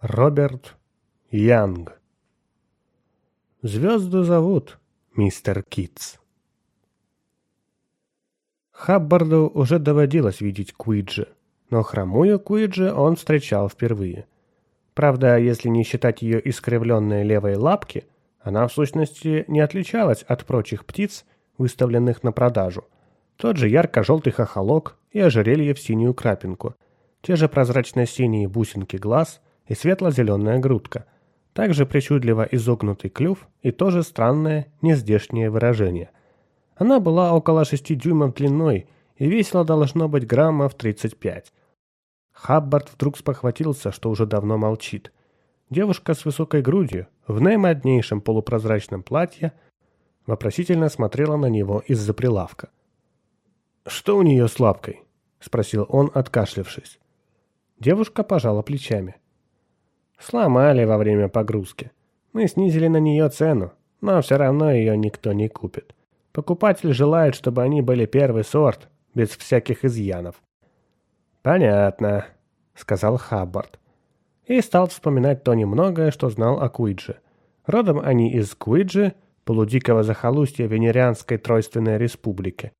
Роберт Янг Звезды зовут, мистер Китс. Хаббарду уже доводилось видеть Куиджи, но хромую Куиджи он встречал впервые. Правда, если не считать ее искривленной левой лапки, она в сущности не отличалась от прочих птиц, выставленных на продажу. Тот же ярко-желтый хохолок и ожерелье в синюю крапинку, те же прозрачно-синие бусинки глаз – и светло-зеленая грудка, также причудливо изогнутый клюв и тоже странное, нездешнее выражение. Она была около 6 дюймов длиной и весила должно быть граммов 35. Хаббард вдруг спохватился, что уже давно молчит. Девушка с высокой грудью, в наимоднейшем полупрозрачном платье, вопросительно смотрела на него из-за прилавка. «Что у нее с лапкой?» — спросил он, откашлявшись. Девушка пожала плечами. Сломали во время погрузки. Мы снизили на нее цену, но все равно ее никто не купит. Покупатель желает, чтобы они были первый сорт, без всяких изъянов. «Понятно», — сказал Хаббард. И стал вспоминать то немногое, что знал о Куидже. Родом они из Куиджи, полудикого захолустья Венерианской Тройственной Республики.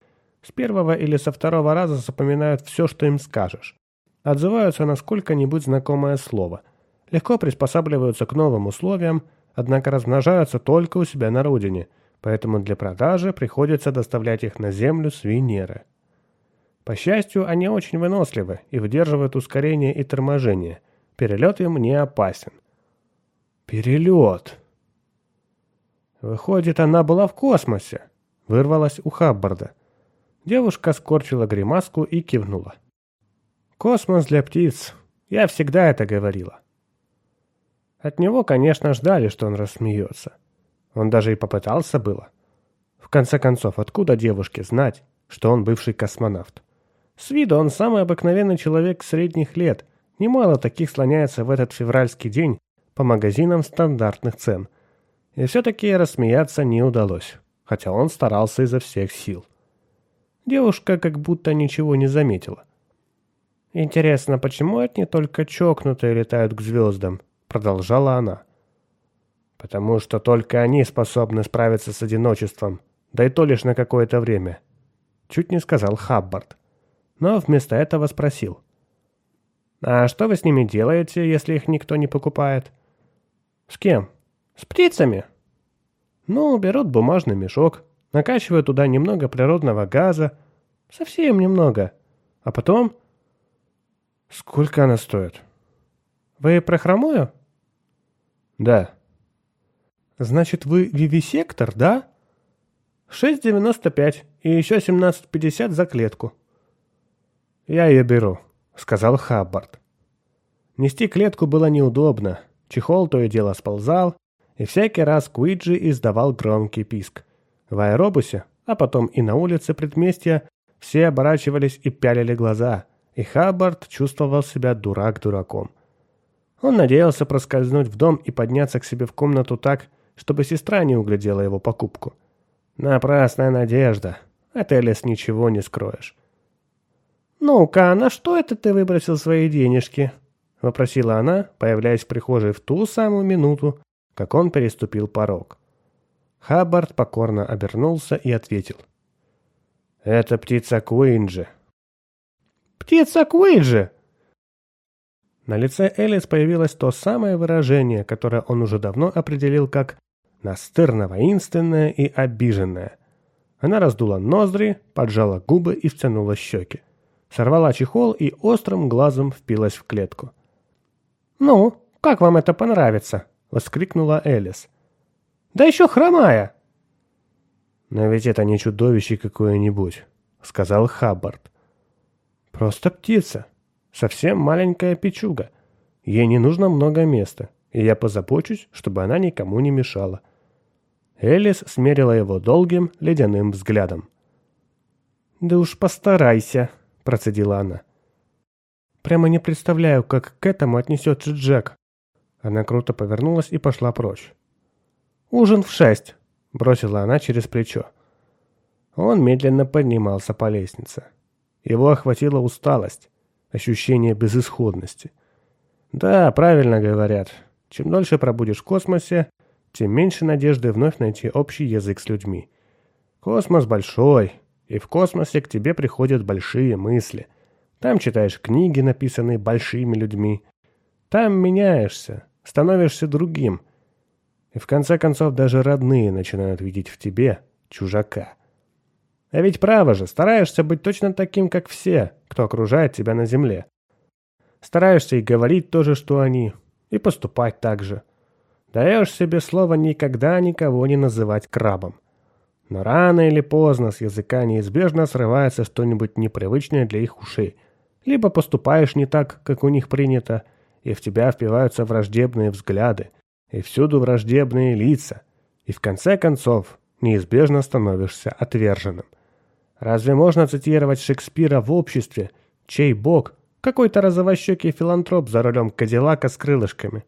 С первого или со второго раза запоминают все, что им скажешь. Отзываются на сколько-нибудь знакомое слово — легко приспосабливаются к новым условиям, однако размножаются только у себя на родине, поэтому для продажи приходится доставлять их на Землю с Венеры. По счастью, они очень выносливы и выдерживают ускорение и торможение. Перелет им не опасен. Перелет! Выходит, она была в космосе. Вырвалась у Хаббарда. Девушка скорчила гримаску и кивнула. Космос для птиц. Я всегда это говорила. От него, конечно, ждали, что он рассмеется. Он даже и попытался было. В конце концов, откуда девушке знать, что он бывший космонавт? С виду он самый обыкновенный человек средних лет. Немало таких слоняется в этот февральский день по магазинам стандартных цен. И все-таки рассмеяться не удалось, хотя он старался изо всех сил. Девушка как будто ничего не заметила. Интересно, почему это не только чокнутые летают к звездам? Продолжала она. «Потому что только они способны справиться с одиночеством, да и то лишь на какое-то время», — чуть не сказал Хаббард. Но вместо этого спросил. «А что вы с ними делаете, если их никто не покупает?» «С кем? С птицами?» «Ну, берут бумажный мешок, накачивают туда немного природного газа, совсем немного, а потом...» «Сколько она стоит?» «Вы про хромую?» Да. Значит, вы вивисектор, да? 6,95 и еще 17,50 за клетку. Я ее беру, сказал Хаббард. Нести клетку было неудобно. Чехол то и дело сползал, и всякий раз Куиджи издавал громкий писк. В аэробусе, а потом и на улице предместья, все оборачивались и пялили глаза, и Хаббард чувствовал себя дурак дураком. Он надеялся проскользнуть в дом и подняться к себе в комнату так, чтобы сестра не углядела его покупку. Напрасная надежда. От Элис ничего не скроешь. «Ну-ка, на что это ты выбросил свои денежки?» — вопросила она, появляясь в прихожей в ту самую минуту, как он переступил порог. Хаббард покорно обернулся и ответил. «Это птица Куинджи». «Птица Куинджи!» На лице Элис появилось то самое выражение, которое он уже давно определил как настырно-воинственное и обиженное. Она раздула ноздри, поджала губы и втянула щеки. Сорвала чехол и острым глазом впилась в клетку. «Ну, как вам это понравится?» — воскликнула Элис. «Да еще хромая!» «Но ведь это не чудовище какое-нибудь», — сказал Хаббард. «Просто птица», Совсем маленькая печуга. Ей не нужно много места, и я позабочусь, чтобы она никому не мешала. Элис смерила его долгим, ледяным взглядом. «Да уж постарайся», — процедила она. «Прямо не представляю, как к этому отнесется Джек». Она круто повернулась и пошла прочь. «Ужин в шесть», — бросила она через плечо. Он медленно поднимался по лестнице. Его охватила усталость ощущение безысходности. Да, правильно говорят. Чем дольше пробудешь в космосе, тем меньше надежды вновь найти общий язык с людьми. Космос большой, и в космосе к тебе приходят большие мысли. Там читаешь книги, написанные большими людьми. Там меняешься, становишься другим. И в конце концов даже родные начинают видеть в тебе чужака. А ведь право же, стараешься быть точно таким, как все, кто окружает тебя на земле. Стараешься и говорить то же, что они, и поступать так же. Даешь себе слово никогда никого не называть крабом. Но рано или поздно с языка неизбежно срывается что-нибудь непривычное для их ушей. Либо поступаешь не так, как у них принято, и в тебя впиваются враждебные взгляды, и всюду враждебные лица, и в конце концов неизбежно становишься отверженным. Разве можно цитировать Шекспира в обществе, чей бог – какой-то розовощекий филантроп за рулем Кадиллака с крылышками?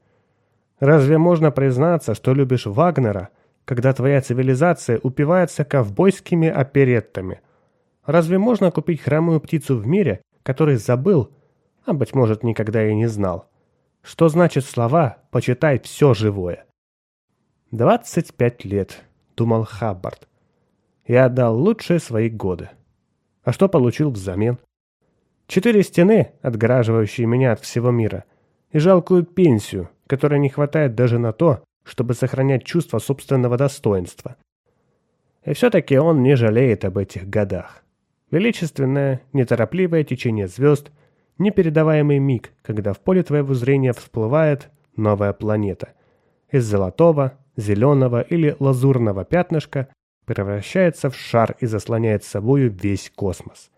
Разве можно признаться, что любишь Вагнера, когда твоя цивилизация упивается ковбойскими опереттами? Разве можно купить хромую птицу в мире, который забыл, а, быть может, никогда и не знал? Что значит слова «почитай все живое»? «Двадцать пять лет», — думал Хаббард. «Я отдал лучшие свои годы. А что получил взамен? Четыре стены, отгораживающие меня от всего мира, и жалкую пенсию, которой не хватает даже на то, чтобы сохранять чувство собственного достоинства. И все-таки он не жалеет об этих годах. Величественное, неторопливое течение звезд — непередаваемый миг, когда в поле твоего зрения всплывает новая планета. Из золотого, зеленого или лазурного пятнышка превращается в шар и заслоняет собою весь космос.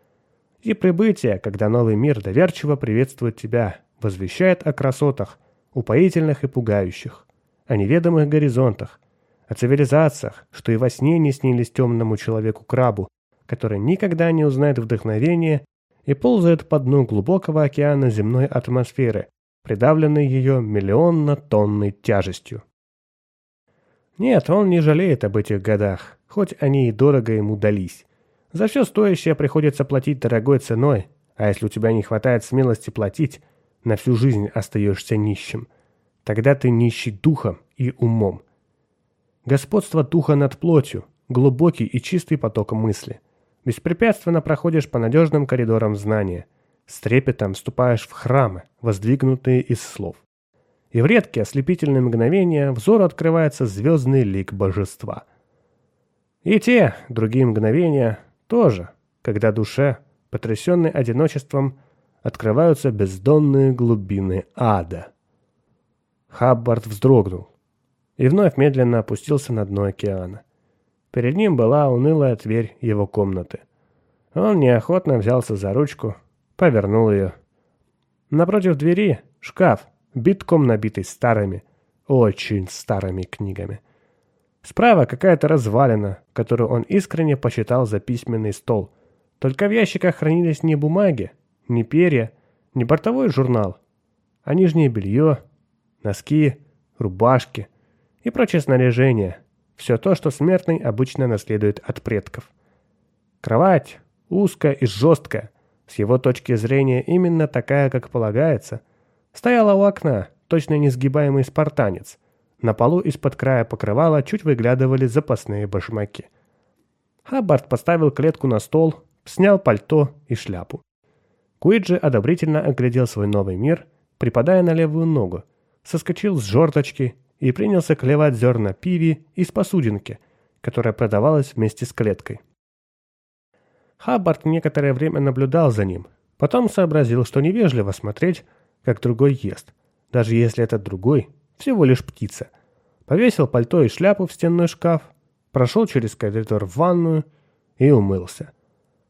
И прибытие, когда новый мир доверчиво приветствует тебя, возвещает о красотах, упоительных и пугающих, о неведомых горизонтах, о цивилизациях, что и во сне не снились темному человеку-крабу, который никогда не узнает вдохновения и ползает по дну глубокого океана земной атмосферы, придавленной ее миллионно-тонной тяжестью. Нет, он не жалеет об этих годах, хоть они и дорого ему дались. За все стоящее приходится платить дорогой ценой, а если у тебя не хватает смелости платить, на всю жизнь остаешься нищим. Тогда ты нищий духом и умом. Господство духа над плотью, глубокий и чистый поток мысли – Беспрепятственно проходишь по надежным коридорам знания. С трепетом вступаешь в храмы, воздвигнутые из слов. И в редкие ослепительные мгновения взору открывается звездный лик божества. И те, другие мгновения, тоже, когда душе, потрясенной одиночеством, открываются бездонные глубины ада. Хаббард вздрогнул и вновь медленно опустился на дно океана. Перед ним была унылая дверь его комнаты. Он неохотно взялся за ручку, повернул ее. Напротив двери шкаф, битком набитый старыми, очень старыми книгами. Справа какая-то развалина, которую он искренне посчитал за письменный стол. Только в ящиках хранились не бумаги, не перья, не бортовой журнал, а нижнее белье, носки, рубашки и прочее снаряжение, все то, что смертный обычно наследует от предков. Кровать узкая и жесткая, с его точки зрения именно такая, как полагается, стояла у окна, точно несгибаемый спартанец. На полу из-под края покрывала чуть выглядывали запасные башмаки. Хаббард поставил клетку на стол, снял пальто и шляпу. Куиджи одобрительно оглядел свой новый мир, припадая на левую ногу, соскочил с жорточки и принялся клевать зерна пиви из посудинки, которая продавалась вместе с клеткой. Хаббард некоторое время наблюдал за ним, потом сообразил, что невежливо смотреть, как другой ест, даже если этот другой всего лишь птица. Повесил пальто и шляпу в стенной шкаф, прошел через коридор в ванную и умылся.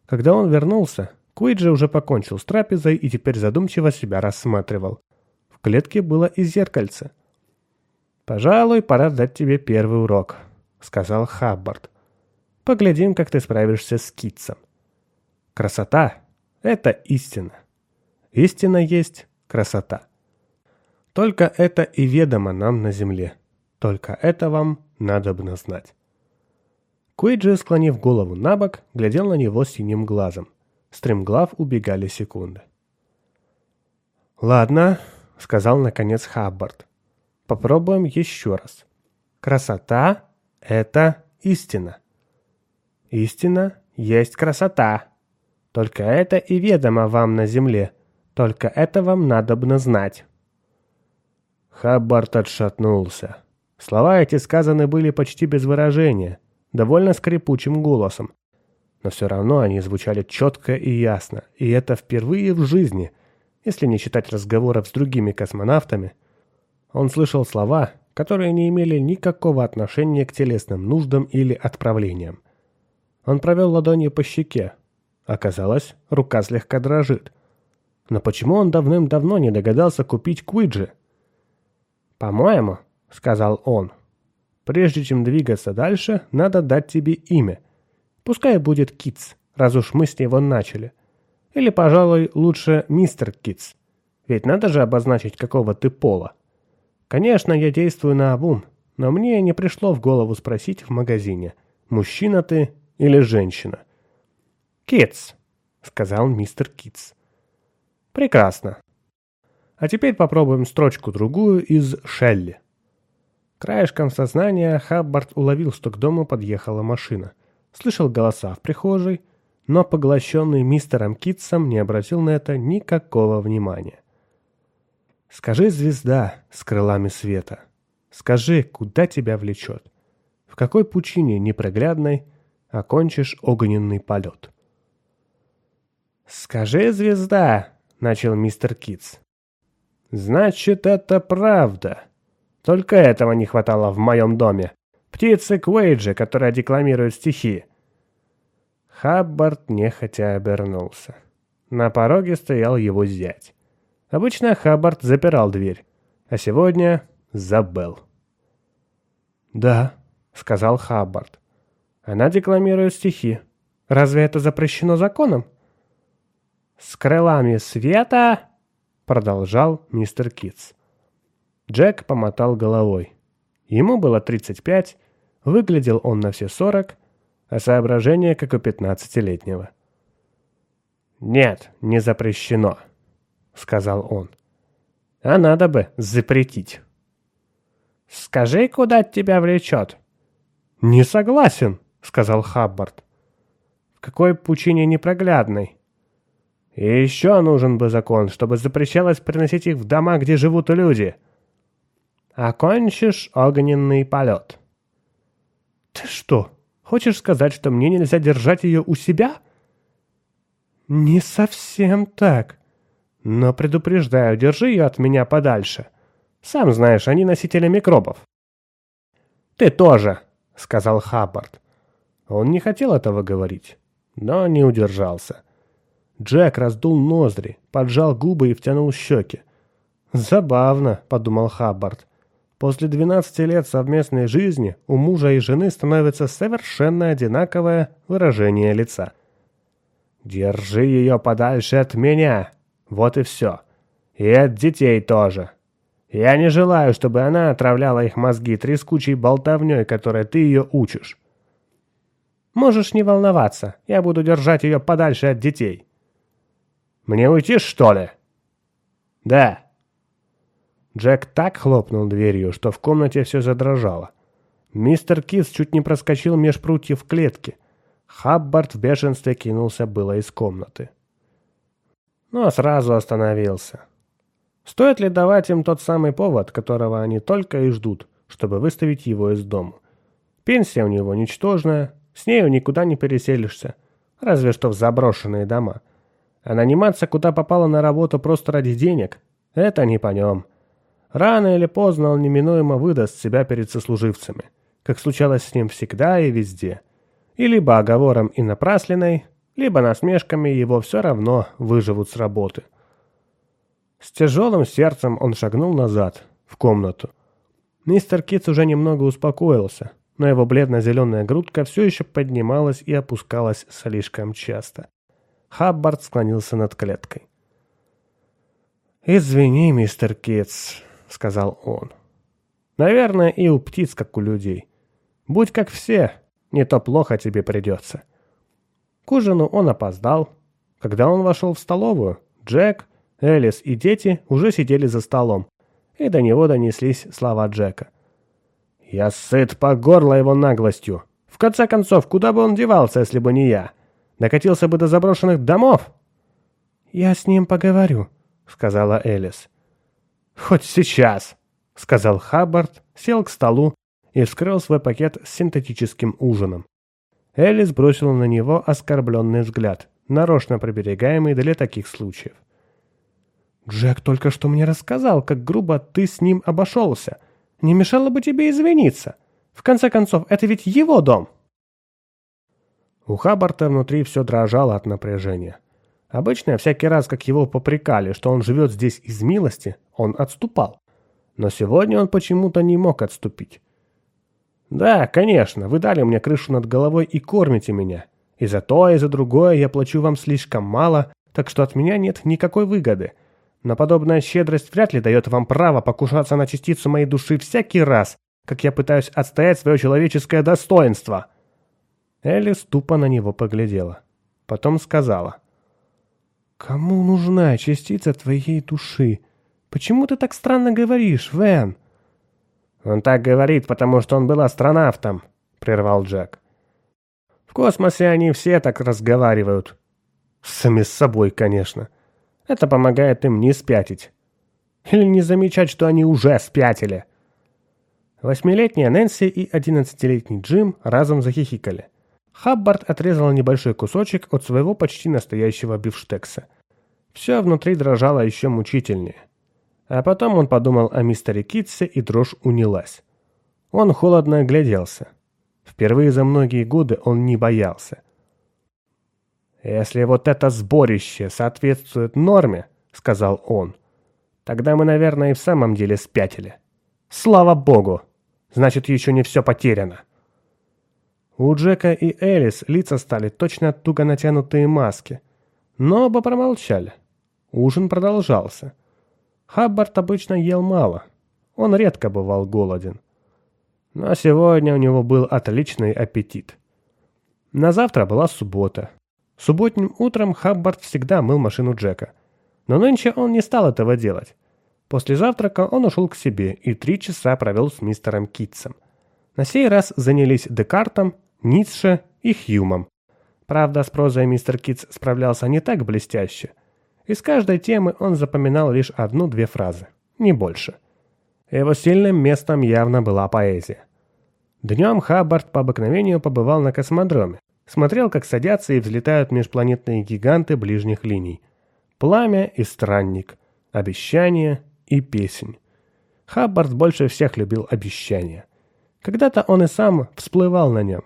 Когда он вернулся, Куиджи уже покончил с трапезой и теперь задумчиво себя рассматривал. В клетке было и зеркальце – «Пожалуй, пора дать тебе первый урок», — сказал Хаббард. «Поглядим, как ты справишься с китцем. Красота — это истина. Истина есть красота. Только это и ведомо нам на земле. Только это вам надо бы знать». Куиджи, склонив голову на бок, глядел на него синим глазом. Стремглав убегали секунды. «Ладно», — сказал наконец Хаббард. Попробуем еще раз. Красота – это истина. Истина есть красота. Только это и ведомо вам на земле. Только это вам надобно знать. Хаббард отшатнулся. Слова эти сказаны были почти без выражения, довольно скрипучим голосом. Но все равно они звучали четко и ясно, и это впервые в жизни, если не считать разговоров с другими космонавтами. Он слышал слова, которые не имели никакого отношения к телесным нуждам или отправлениям. Он провел ладонью по щеке. Оказалось, рука слегка дрожит. Но почему он давным-давно не догадался купить Куиджи? «По-моему», — сказал он, — «прежде чем двигаться дальше, надо дать тебе имя. Пускай будет Китс, раз уж мы с него начали. Или, пожалуй, лучше мистер Китс. Ведь надо же обозначить, какого ты пола. Конечно, я действую на обум, но мне не пришло в голову спросить в магазине, мужчина ты или женщина. «Китс», — сказал мистер Китс. «Прекрасно. А теперь попробуем строчку-другую из Шелли. Краешком сознания Хаббард уловил, что к дому подъехала машина. Слышал голоса в прихожей, но поглощенный мистером Китсом не обратил на это никакого внимания. «Скажи, звезда с крылами света, скажи, куда тебя влечет? В какой пучине непроглядной окончишь огненный полет?» «Скажи, звезда!» — начал мистер Китс. Значит, это правда. Только этого не хватало в моем доме. Птицы Куэйджи, которая декламирует стихи. Хаббард нехотя обернулся. На пороге стоял его зять. Обычно Хаббард запирал дверь, а сегодня забыл. «Да», — сказал Хаббард. «Она декламирует стихи. Разве это запрещено законом?» «С крылами света продолжал мистер Китс. Джек помотал головой. Ему было 35, выглядел он на все 40, а соображение как у 15-летнего. «Нет, не запрещено», — сказал он. «А надо бы запретить». «Скажи, куда тебя влечет?» «Не согласен», — сказал Хаббард. «В какой пучине непроглядной?» И еще нужен бы закон, чтобы запрещалось приносить их в дома, где живут люди. Окончишь огненный полет. Ты что, хочешь сказать, что мне нельзя держать ее у себя? Не совсем так. Но предупреждаю, держи ее от меня подальше. Сам знаешь, они носители микробов. Ты тоже, сказал Хаббард. Он не хотел этого говорить, но не удержался. Джек раздул ноздри, поджал губы и втянул щеки. «Забавно», — подумал Хаббард. «После 12 лет совместной жизни у мужа и жены становится совершенно одинаковое выражение лица». «Держи ее подальше от меня. Вот и все. И от детей тоже. Я не желаю, чтобы она отравляла их мозги трескучей болтовней, которой ты ее учишь». «Можешь не волноваться. Я буду держать ее подальше от детей». Мне уйти, что ли?» «Да». Джек так хлопнул дверью, что в комнате все задрожало. Мистер Кис чуть не проскочил меж прутьев клетки. Хаббард в бешенстве кинулся было из комнаты. Но сразу остановился. Стоит ли давать им тот самый повод, которого они только и ждут, чтобы выставить его из дома? Пенсия у него ничтожная, с нею никуда не переселишься, разве что в заброшенные дома – а наниматься куда попало на работу просто ради денег – это не по нем. Рано или поздно он неминуемо выдаст себя перед сослуживцами, как случалось с ним всегда и везде. И либо оговором и напрасленной, либо насмешками его все равно выживут с работы. С тяжелым сердцем он шагнул назад, в комнату. Мистер Китс уже немного успокоился, но его бледно-зеленая грудка все еще поднималась и опускалась слишком часто. Хаббард склонился над клеткой. «Извини, мистер Китс», — сказал он. «Наверное, и у птиц, как у людей. Будь как все, не то плохо тебе придется». К ужину он опоздал. Когда он вошел в столовую, Джек, Элис и дети уже сидели за столом, и до него донеслись слова Джека. «Я сыт по горло его наглостью. В конце концов, куда бы он девался, если бы не я? Докатился бы до заброшенных домов?» «Я с ним поговорю», — сказала Элис. «Хоть сейчас», — сказал Хаббард, сел к столу и вскрыл свой пакет с синтетическим ужином. Элис бросила на него оскорбленный взгляд, нарочно приберегаемый для таких случаев. «Джек только что мне рассказал, как грубо ты с ним обошелся. Не мешало бы тебе извиниться. В конце концов, это ведь его дом!» У Хаббарта внутри все дрожало от напряжения. Обычно, всякий раз, как его попрекали, что он живет здесь из милости, он отступал. Но сегодня он почему-то не мог отступить. «Да, конечно, вы дали мне крышу над головой и кормите меня. И за то, и за другое я плачу вам слишком мало, так что от меня нет никакой выгоды. Но подобная щедрость вряд ли дает вам право покушаться на частицу моей души всякий раз, как я пытаюсь отстоять свое человеческое достоинство». Элис тупо на него поглядела. Потом сказала. «Кому нужна частица твоей души? Почему ты так странно говоришь, Вен?» «Он так говорит, потому что он был астронавтом», — прервал Джек. «В космосе они все так разговаривают. Сами с собой, конечно. Это помогает им не спятить. Или не замечать, что они уже спятили». Восьмилетняя Нэнси и одиннадцатилетний Джим разом захихикали. Хаббард отрезал небольшой кусочек от своего почти настоящего бифштекса. Все внутри дрожало еще мучительнее. А потом он подумал о мистере Китсе, и дрожь унялась. Он холодно огляделся. Впервые за многие годы он не боялся. «Если вот это сборище соответствует норме, — сказал он, — тогда мы, наверное, и в самом деле спятили. Слава богу! Значит, еще не все потеряно!» У Джека и Элис лица стали точно туго натянутые маски, но оба промолчали. Ужин продолжался. Хаббард обычно ел мало, он редко бывал голоден. Но сегодня у него был отличный аппетит. На завтра была суббота. Субботним утром Хаббард всегда мыл машину Джека. Но нынче он не стал этого делать. После завтрака он ушел к себе и три часа провел с мистером Китсом. На сей раз занялись Декартом, Ницше и Хьюмом. Правда, с прозой мистер Китс справлялся не так блестяще. Из каждой темы он запоминал лишь одну-две фразы, не больше. Его сильным местом явно была поэзия. Днем Хаббард по обыкновению побывал на космодроме, смотрел, как садятся и взлетают межпланетные гиганты ближних линий. Пламя и странник, обещание и песнь. Хаббард больше всех любил обещания. Когда-то он и сам всплывал на нем,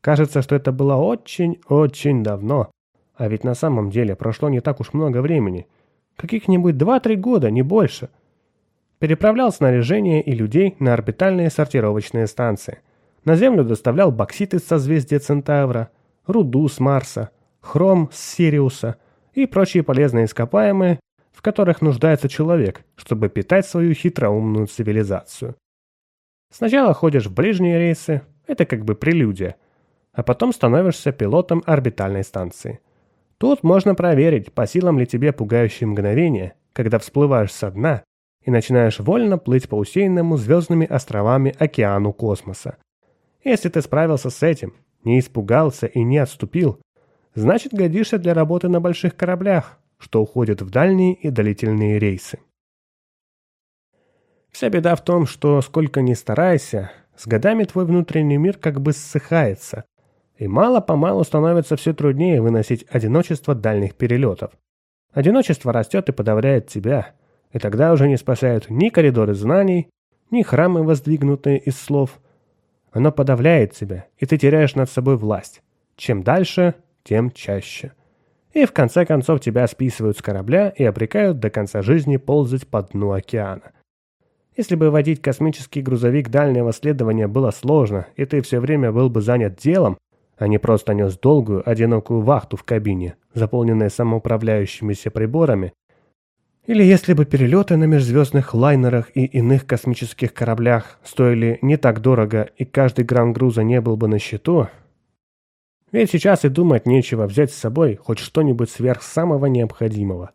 Кажется, что это было очень-очень давно. А ведь на самом деле прошло не так уж много времени. Каких-нибудь 2-3 года, не больше. Переправлял снаряжение и людей на орбитальные сортировочные станции. На Землю доставлял боксит из созвездия Центавра, руду с Марса, хром с Сириуса и прочие полезные ископаемые, в которых нуждается человек, чтобы питать свою хитроумную цивилизацию. Сначала ходишь в ближние рейсы, это как бы прелюдия – а потом становишься пилотом орбитальной станции. Тут можно проверить, по силам ли тебе пугающие мгновения, когда всплываешь со дна и начинаешь вольно плыть по усеянному звездными островами океану космоса. Если ты справился с этим, не испугался и не отступил, значит годишься для работы на больших кораблях, что уходят в дальние и длительные рейсы. Вся беда в том, что сколько ни старайся, с годами твой внутренний мир как бы ссыхается, и мало-помалу становится все труднее выносить одиночество дальних перелетов. Одиночество растет и подавляет тебя, и тогда уже не спасают ни коридоры знаний, ни храмы, воздвигнутые из слов. Оно подавляет тебя, и ты теряешь над собой власть. Чем дальше, тем чаще. И в конце концов тебя списывают с корабля и обрекают до конца жизни ползать по дну океана. Если бы водить космический грузовик дальнего следования было сложно, и ты все время был бы занят делом, а не просто нес долгую, одинокую вахту в кабине, заполненной самоуправляющимися приборами, или если бы перелеты на межзвездных лайнерах и иных космических кораблях стоили не так дорого и каждый грамм груза не был бы на счету, ведь сейчас и думать нечего взять с собой хоть что-нибудь сверх самого необходимого.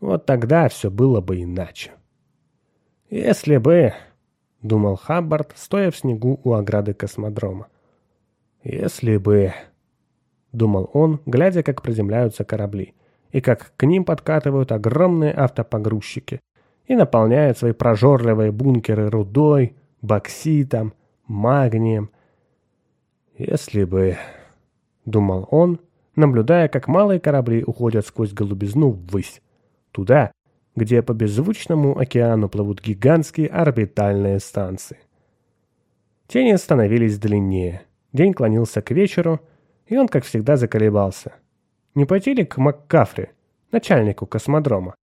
Вот тогда все было бы иначе. Если бы, думал Хаббард, стоя в снегу у ограды космодрома. Если бы, думал он, глядя, как приземляются корабли, и как к ним подкатывают огромные автопогрузчики и наполняют свои прожорливые бункеры рудой, бокситом, магнием. Если бы, думал он, наблюдая, как малые корабли уходят сквозь голубизну ввысь, туда, где по беззвучному океану плывут гигантские орбитальные станции. Тени становились длиннее, день клонился к вечеру, и он, как всегда, заколебался. Не пойти ли к МакКафри, начальнику космодрома?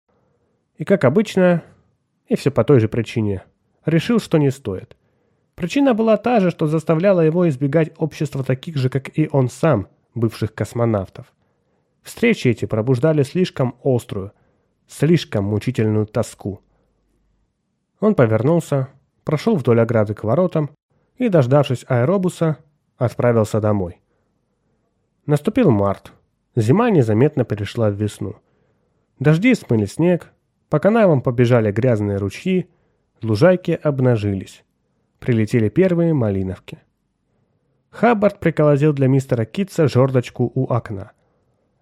И, как обычно, и все по той же причине, решил, что не стоит. Причина была та же, что заставляла его избегать общества таких же, как и он сам, бывших космонавтов. Встречи эти пробуждали слишком острую, слишком мучительную тоску. Он повернулся, прошел вдоль ограды к воротам и, дождавшись аэробуса, отправился домой. Наступил март. Зима незаметно перешла в весну. Дожди смыли снег, по канавам побежали грязные ручьи, лужайки обнажились. Прилетели первые малиновки. Хаббард приколотил для мистера Китса жердочку у окна.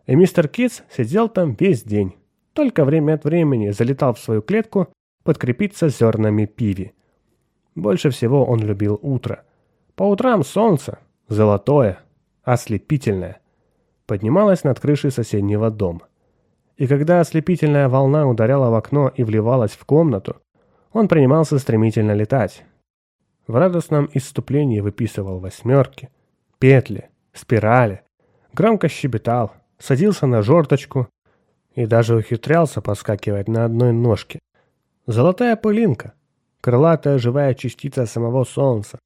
И мистер Китс сидел там весь день, только время от времени залетал в свою клетку подкрепиться зернами пиви. Больше всего он любил утро. По утрам солнце, золотое, ослепительное, поднималось над крышей соседнего дома. И когда ослепительная волна ударяла в окно и вливалась в комнату, он принимался стремительно летать. В радостном исступлении выписывал восьмерки, петли, спирали, громко щебетал, садился на жорточку и даже ухитрялся подскакивать на одной ножке. Золотая пылинка, крылатая живая частица самого Солнца,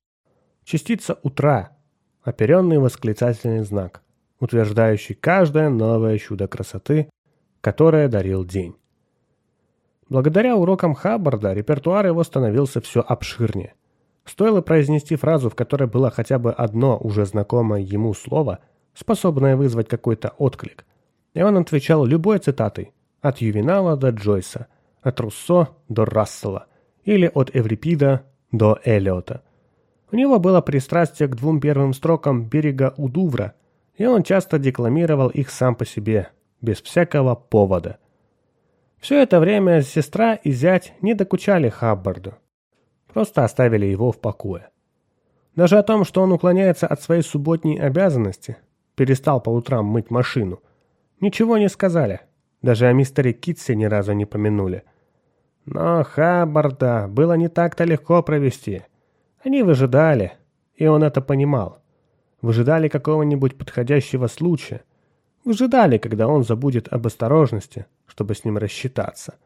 частица утра, оперенный восклицательный знак, утверждающий каждое новое чудо красоты, которое дарил день. Благодаря урокам Хаббарда репертуар его становился все обширнее. Стоило произнести фразу, в которой было хотя бы одно уже знакомое ему слово, способное вызвать какой-то отклик, и он отвечал любой цитатой, от Ювенала до Джойса, от Руссо до Рассела, или от Эврипида до Эллиота. У него было пристрастие к двум первым строкам «Берега у Дувра», и он часто декламировал их сам по себе, без всякого повода. Все это время сестра и зять не докучали Хаббарду, просто оставили его в покое. Даже о том, что он уклоняется от своей субботней обязанности, перестал по утрам мыть машину – Ничего не сказали. Даже о мистере Китсе ни разу не помянули. Но Хаббарда было не так-то легко провести. Они выжидали, и он это понимал. Выжидали какого-нибудь подходящего случая. Выжидали, когда он забудет об осторожности, чтобы с ним рассчитаться.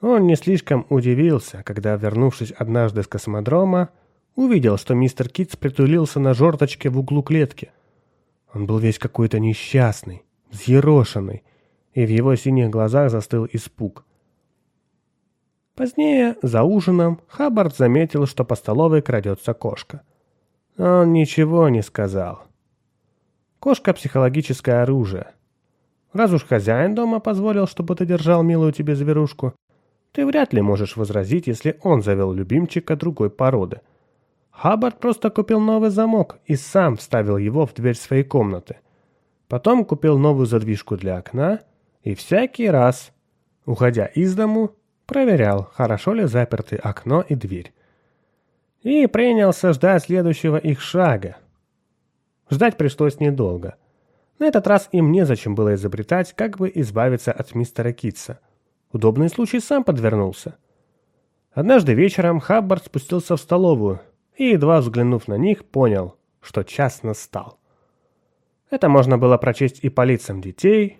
Он не слишком удивился, когда, вернувшись однажды с космодрома, увидел, что мистер Китс притулился на жорточке в углу клетки. Он был весь какой-то несчастный, взъерошенный, и в его синих глазах застыл испуг. Позднее, за ужином, Хаббард заметил, что по столовой крадется кошка. Он ничего не сказал. Кошка – психологическое оружие. Раз уж хозяин дома позволил, чтобы ты держал милую тебе зверушку, ты вряд ли можешь возразить, если он завел любимчика другой породы. Хаббард просто купил новый замок и сам вставил его в дверь своей комнаты. Потом купил новую задвижку для окна и всякий раз, уходя из дому, проверял, хорошо ли заперты окно и дверь. И принялся ждать следующего их шага. Ждать пришлось недолго. На этот раз им незачем было изобретать, как бы избавиться от мистера Китса. Удобный случай сам подвернулся. Однажды вечером Хаббард спустился в столовую и, едва взглянув на них, понял, что час настал. Это можно было прочесть и по лицам детей,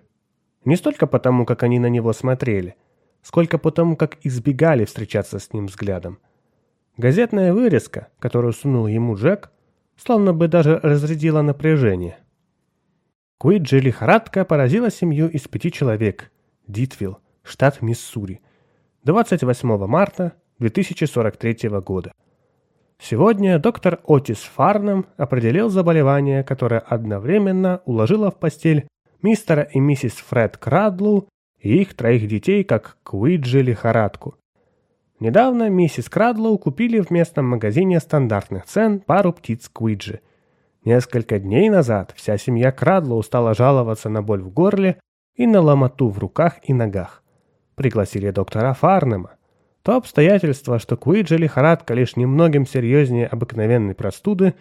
не столько потому, как они на него смотрели, сколько потому, как избегали встречаться с ним взглядом. Газетная вырезка, которую сунул ему Джек, словно бы даже разрядила напряжение. Куиджи лихорадка поразила семью из пяти человек. Дитвилл, штат Миссури. 28 марта 2043 года. Сегодня доктор Отис Фарнем определил заболевание, которое одновременно уложило в постель мистера и миссис Фред Крадлу и их троих детей как Куиджи лихорадку. Недавно миссис Крадлоу купили в местном магазине стандартных цен пару птиц Куиджи. Несколько дней назад вся семья Крадлоу стала жаловаться на боль в горле и на ломоту в руках и ногах. Пригласили доктора Фарнема. То обстоятельство, что Куиджи лихорадка лишь немногим серьезнее обыкновенной простуды,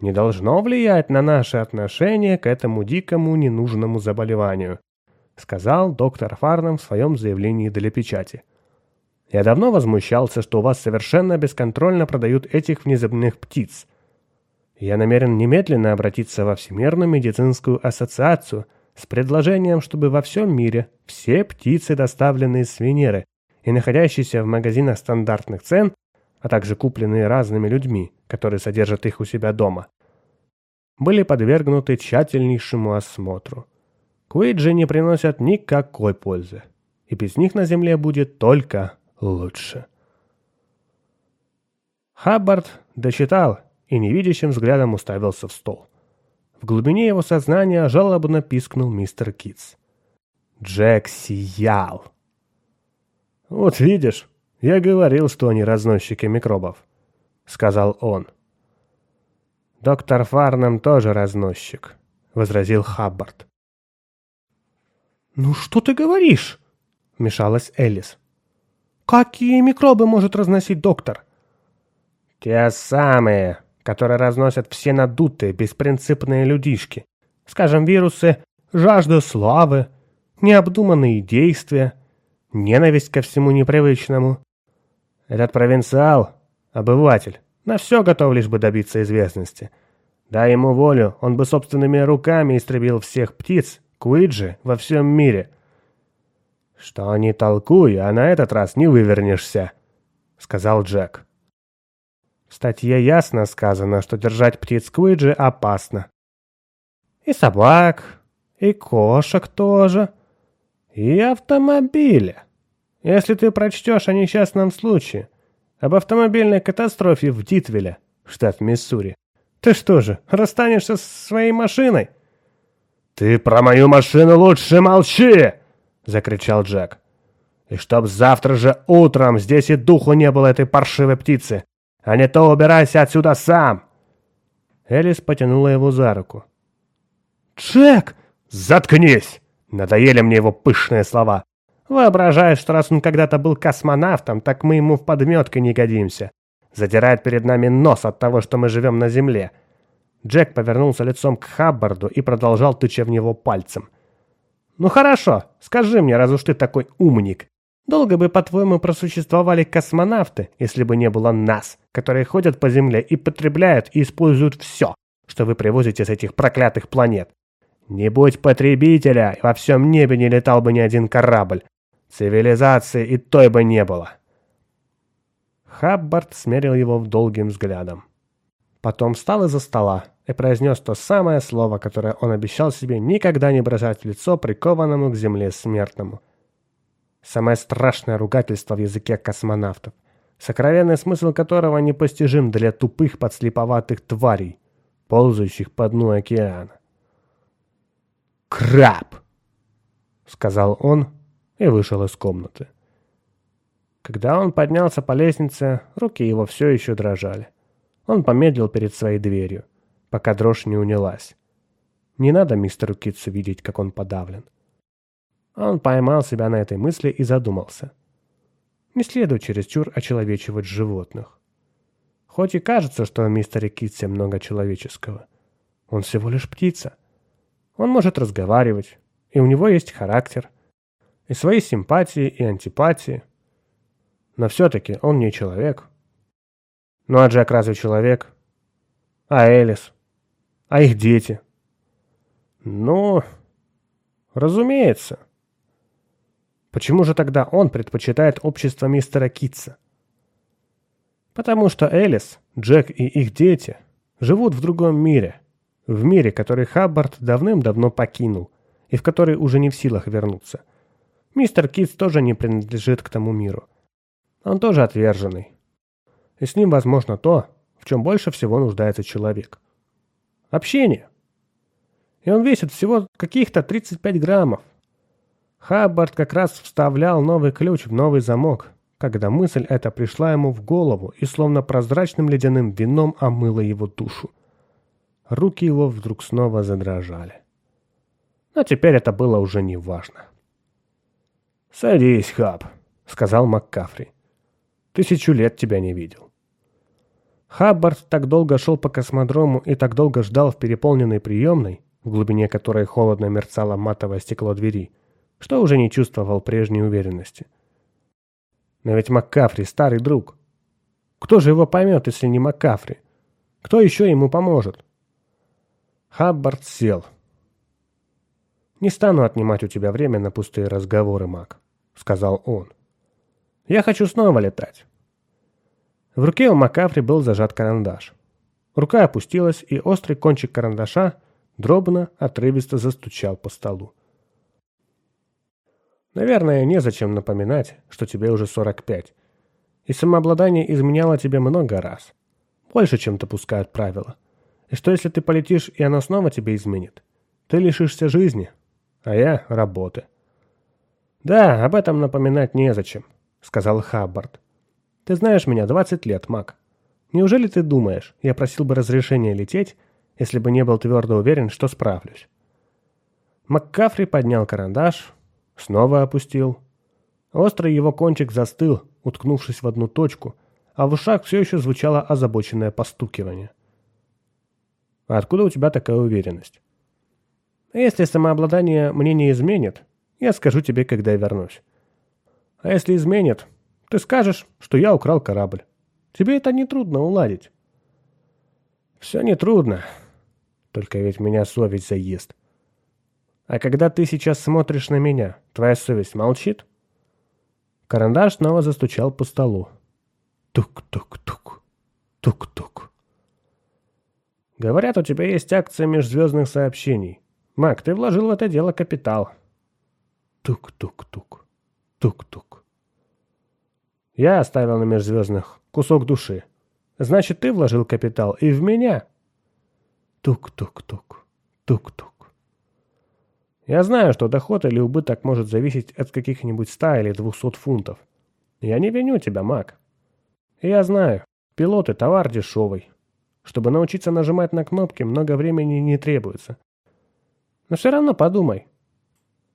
не должно влиять на наше отношение к этому дикому ненужному заболеванию, сказал доктор Фарнем в своем заявлении для печати. Я давно возмущался, что у вас совершенно бесконтрольно продают этих внеземных птиц. Я намерен немедленно обратиться во Всемирную медицинскую ассоциацию с предложением, чтобы во всем мире все птицы, доставленные с Венеры и находящиеся в магазинах стандартных цен, а также купленные разными людьми, которые содержат их у себя дома, были подвергнуты тщательнейшему осмотру. Куиджи не приносят никакой пользы, и без них на Земле будет только лучше. Хаббард дочитал и невидящим взглядом уставился в стол. В глубине его сознания жалобно пискнул мистер Китс. Джек сиял. «Вот видишь, я говорил, что они разносчики микробов», — сказал он. «Доктор Фарнам тоже разносчик», — возразил Хаббард. «Ну что ты говоришь?» — вмешалась Элис. «Какие микробы может разносить доктор?» «Те самые, которые разносят все надутые, беспринципные людишки. Скажем, вирусы, жажда славы, необдуманные действия, ненависть ко всему непривычному. Этот провинциал — обыватель, на все готов лишь бы добиться известности. Дай ему волю, он бы собственными руками истребил всех птиц, Куиджи, во всем мире. Что не толкуй, а на этот раз не вывернешься, — сказал Джек. В статье ясно сказано, что держать птиц Куиджи опасно. И собак, и кошек тоже, и автомобили. Если ты прочтешь о несчастном случае, об автомобильной катастрофе в Дитвилле, штат Миссури, ты что же, расстанешься со своей машиной? «Ты про мою машину лучше молчи!» — закричал Джек. «И чтоб завтра же утром здесь и духу не было этой паршивой птицы. А не то убирайся отсюда сам!» Элис потянула его за руку. «Джек!» «Заткнись!» Надоели мне его пышные слова. Воображаешь, что раз он когда-то был космонавтом, так мы ему в подметке не годимся. Задирает перед нами нос от того, что мы живем на Земле. Джек повернулся лицом к Хаббарду и продолжал тыча в него пальцем. «Ну хорошо, скажи мне, раз уж ты такой умник, Долго бы, по-твоему, просуществовали космонавты, если бы не было нас, которые ходят по Земле и потребляют и используют все, что вы привозите с этих проклятых планет. Не будь потребителя, во всем небе не летал бы ни один корабль. Цивилизации и той бы не было. Хаббард смерил его долгим взглядом. Потом встал из-за стола и произнес то самое слово, которое он обещал себе никогда не бросать в лицо прикованному к земле смертному. Самое страшное ругательство в языке космонавтов, сокровенный смысл которого непостижим для тупых подслеповатых тварей, ползающих по дну океана. «Краб!» — сказал он и вышел из комнаты. Когда он поднялся по лестнице, руки его все еще дрожали. Он помедлил перед своей дверью, пока дрожь не унялась. Не надо мистеру Китсу видеть, как он подавлен. Он поймал себя на этой мысли и задумался. Не следует чересчур очеловечивать животных. Хоть и кажется, что в мистере Китсе много человеческого. Он всего лишь птица. Он может разговаривать, и у него есть характер, и свои симпатии и антипатии. Но все-таки он не человек. Ну а Джек разве человек? А Элис? А их дети? Ну, разумеется. Почему же тогда он предпочитает общество мистера Китса? Потому что Элис, Джек и их дети живут в другом мире. В мире, который Хаббард давным-давно покинул, и в который уже не в силах вернуться. Мистер Китс тоже не принадлежит к тому миру. Он тоже отверженный. И с ним возможно то, в чем больше всего нуждается человек. Общение. И он весит всего каких-то 35 граммов. Хаббард как раз вставлял новый ключ в новый замок, когда мысль эта пришла ему в голову и словно прозрачным ледяным вином омыла его душу. Руки его вдруг снова задрожали. Но теперь это было уже не важно. «Садись, Хаб», — сказал МакКафри. «Тысячу лет тебя не видел». Хаббард так долго шел по космодрому и так долго ждал в переполненной приемной, в глубине которой холодно мерцало матовое стекло двери, что уже не чувствовал прежней уверенности. Но ведь МакКафри старый друг. Кто же его поймет, если не МакКафри? Кто еще ему поможет? Хаббард сел. «Не стану отнимать у тебя время на пустые разговоры, Мак», — сказал он. «Я хочу снова летать». В руке у Макафри был зажат карандаш. Рука опустилась, и острый кончик карандаша дробно, отрывисто застучал по столу. Наверное, незачем напоминать, что тебе уже 45. И самообладание изменяло тебе много раз. Больше, чем допускают правила. И что если ты полетишь, и оно снова тебе изменит? Ты лишишься жизни, а я — работы. «Да, об этом напоминать незачем», — сказал Хаббард. «Ты знаешь меня 20 лет, Мак. Неужели ты думаешь, я просил бы разрешения лететь, если бы не был твердо уверен, что справлюсь?» МакКафри поднял карандаш, снова опустил. Острый его кончик застыл, уткнувшись в одну точку, а в ушах все еще звучало озабоченное постукивание. А откуда у тебя такая уверенность? Если самообладание мне не изменит, я скажу тебе, когда я вернусь. А если изменит, ты скажешь, что я украл корабль. Тебе это нетрудно уладить. Все нетрудно. Только ведь меня совесть заест. А когда ты сейчас смотришь на меня, твоя совесть молчит? Карандаш снова застучал по столу. Тук-тук-тук. Тук-тук. Говорят, у тебя есть акция межзвездных сообщений. Мак, ты вложил в это дело капитал. Тук-тук-тук. Тук-тук. Я оставил на межзвездных кусок души. Значит, ты вложил капитал и в меня. Тук-тук-тук. Тук-тук. Я знаю, что доход или убыток может зависеть от каких-нибудь ста или двухсот фунтов. Я не виню тебя, Мак. Я знаю, пилоты товар дешевый, чтобы научиться нажимать на кнопки, много времени не требуется. Но все равно подумай.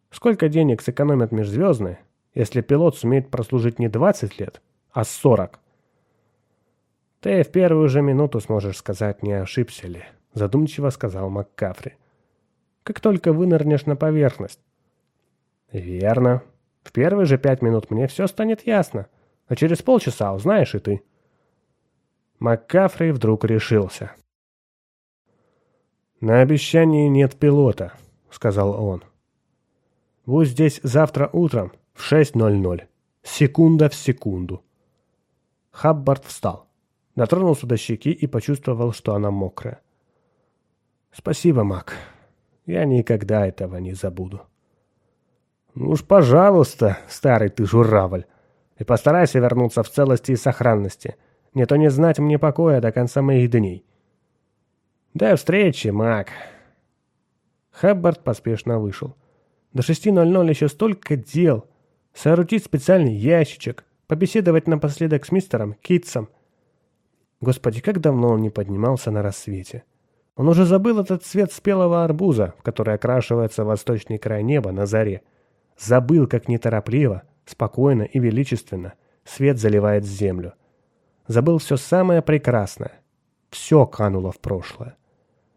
Сколько денег сэкономят межзвездные, если пилот сумеет прослужить не 20 лет, а 40? Ты в первую же минуту сможешь сказать, не ошибся ли, задумчиво сказал МакКафри. Как только вынырнешь на поверхность. Верно. В первые же пять минут мне все станет ясно, а через полчаса узнаешь и ты. МакКафри вдруг решился. «На обещании нет пилота», — сказал он. «Будь здесь завтра утром в 6.00. Секунда в секунду». Хаббард встал, дотронулся до щеки и почувствовал, что она мокрая. «Спасибо, Мак. Я никогда этого не забуду». «Ну уж, пожалуйста, старый ты журавль, и постарайся вернуться в целости и сохранности» не то не знать мне покоя до конца моих дней. До встречи, маг. Хаббард поспешно вышел. До 6.00 еще столько дел. Соорудить специальный ящичек, побеседовать напоследок с мистером Китсом. Господи, как давно он не поднимался на рассвете. Он уже забыл этот цвет спелого арбуза, в который окрашивается восточный край неба на заре. Забыл, как неторопливо, спокойно и величественно свет заливает землю. Забыл все самое прекрасное. Все кануло в прошлое.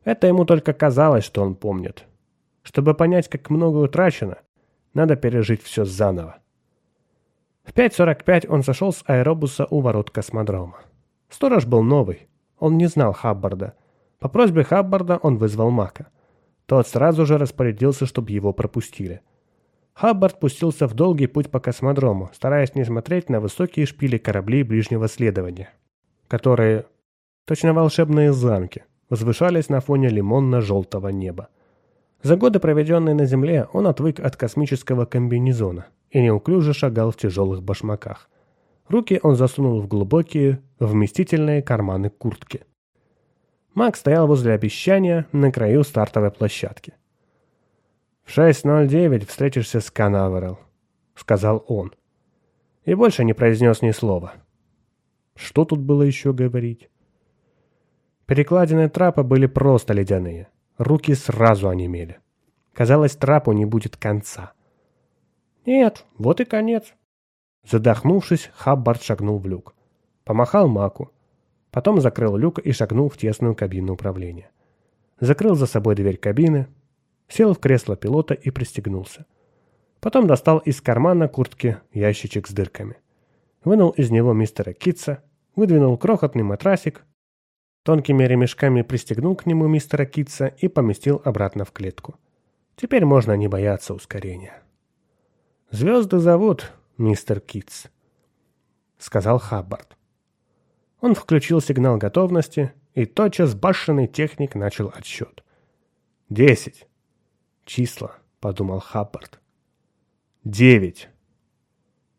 Это ему только казалось, что он помнит. Чтобы понять, как много утрачено, надо пережить все заново. В 5.45 он сошел с аэробуса у ворот космодрома. Сторож был новый. Он не знал Хаббарда. По просьбе Хаббарда он вызвал Мака. Тот сразу же распорядился, чтобы его пропустили. Хаббард пустился в долгий путь по космодрому, стараясь не смотреть на высокие шпили кораблей ближнего следования, которые, точно волшебные замки, возвышались на фоне лимонно-желтого неба. За годы, проведенные на Земле, он отвык от космического комбинезона и неуклюже шагал в тяжелых башмаках. Руки он засунул в глубокие, вместительные карманы куртки. Мак стоял возле обещания на краю стартовой площадки. «В 6.09 встретишься с Канаверал», — сказал он. И больше не произнес ни слова. Что тут было еще говорить? Перекладины трапа были просто ледяные. Руки сразу онемели. Казалось, трапу не будет конца. «Нет, вот и конец». Задохнувшись, Хаббард шагнул в люк. Помахал Маку. Потом закрыл люк и шагнул в тесную кабину управления. Закрыл за собой дверь кабины, сел в кресло пилота и пристегнулся. Потом достал из кармана куртки ящичек с дырками. Вынул из него мистера Китса, выдвинул крохотный матрасик, тонкими ремешками пристегнул к нему мистера Китса и поместил обратно в клетку. Теперь можно не бояться ускорения. «Звезды зовут, мистер Китс», — сказал Хаббард. Он включил сигнал готовности, и тотчас башенный техник начал отсчет. «Десять». «Числа», — подумал Хаббард. «Девять».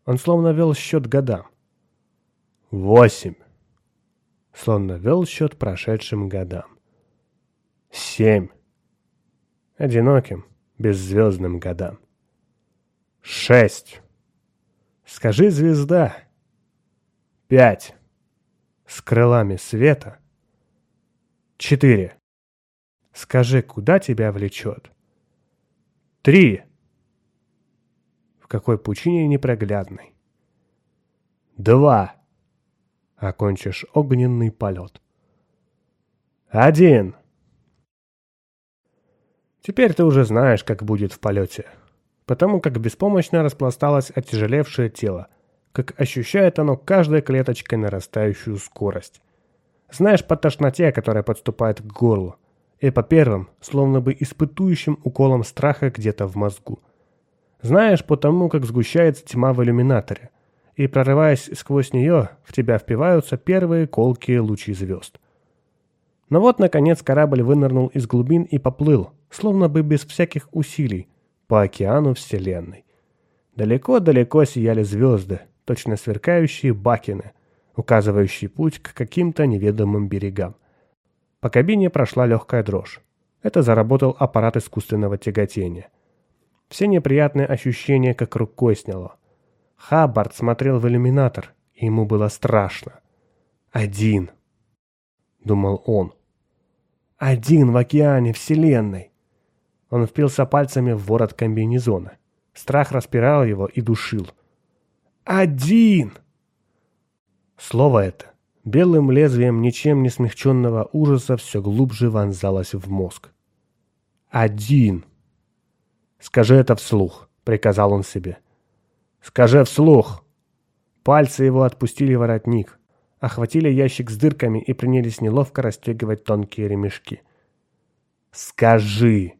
Он словно вел счет годам. «Восемь». Словно вел счет прошедшим годам. «Семь». Одиноким, беззвездным годам. «Шесть». «Скажи, звезда». «Пять» с крылами света. Четыре. Скажи, куда тебя влечет? Три. В какой пучине непроглядной? Два. Окончишь огненный полет. Один. Теперь ты уже знаешь, как будет в полете, потому как беспомощно распласталось оттяжелевшее тело, как ощущает оно каждой клеточкой нарастающую скорость. Знаешь по тошноте, которая подступает к горлу, и по первым, словно бы испытующим уколом страха где-то в мозгу. Знаешь по тому, как сгущается тьма в иллюминаторе, и, прорываясь сквозь нее, в тебя впиваются первые колкие лучи звезд. Но вот, наконец, корабль вынырнул из глубин и поплыл, словно бы без всяких усилий, по океану Вселенной. Далеко-далеко сияли звезды, точно сверкающие бакины, указывающие путь к каким-то неведомым берегам. По кабине прошла легкая дрожь. Это заработал аппарат искусственного тяготения. Все неприятные ощущения как рукой сняло. Хаббард смотрел в иллюминатор, и ему было страшно. «Один», — думал он. «Один в океане Вселенной». Он впился пальцами в ворот комбинезона. Страх распирал его и душил. Один! Слово это, белым лезвием ничем не смягченного ужаса, все глубже вонзалось в мозг. Один! Скажи это вслух, приказал он себе. Скажи вслух! Пальцы его отпустили воротник, охватили ящик с дырками и принялись неловко расстегивать тонкие ремешки. «Скажи!»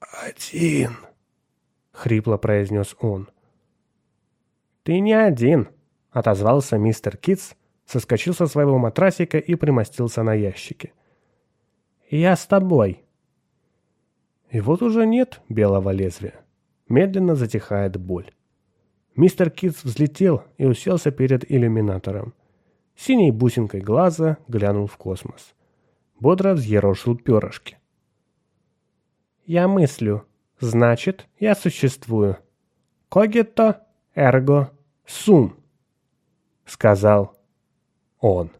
«Один!» — хрипло произнес он. «Ты не один», — отозвался мистер Китс, соскочил со своего матрасика и примостился на ящике. «Я с тобой». И вот уже нет белого лезвия. Медленно затихает боль. Мистер Китс взлетел и уселся перед иллюминатором. Синей бусинкой глаза глянул в космос. Бодро взъерошил перышки. «Я мыслю. Значит, я существую. Когито, эрго, Сум, сказал он.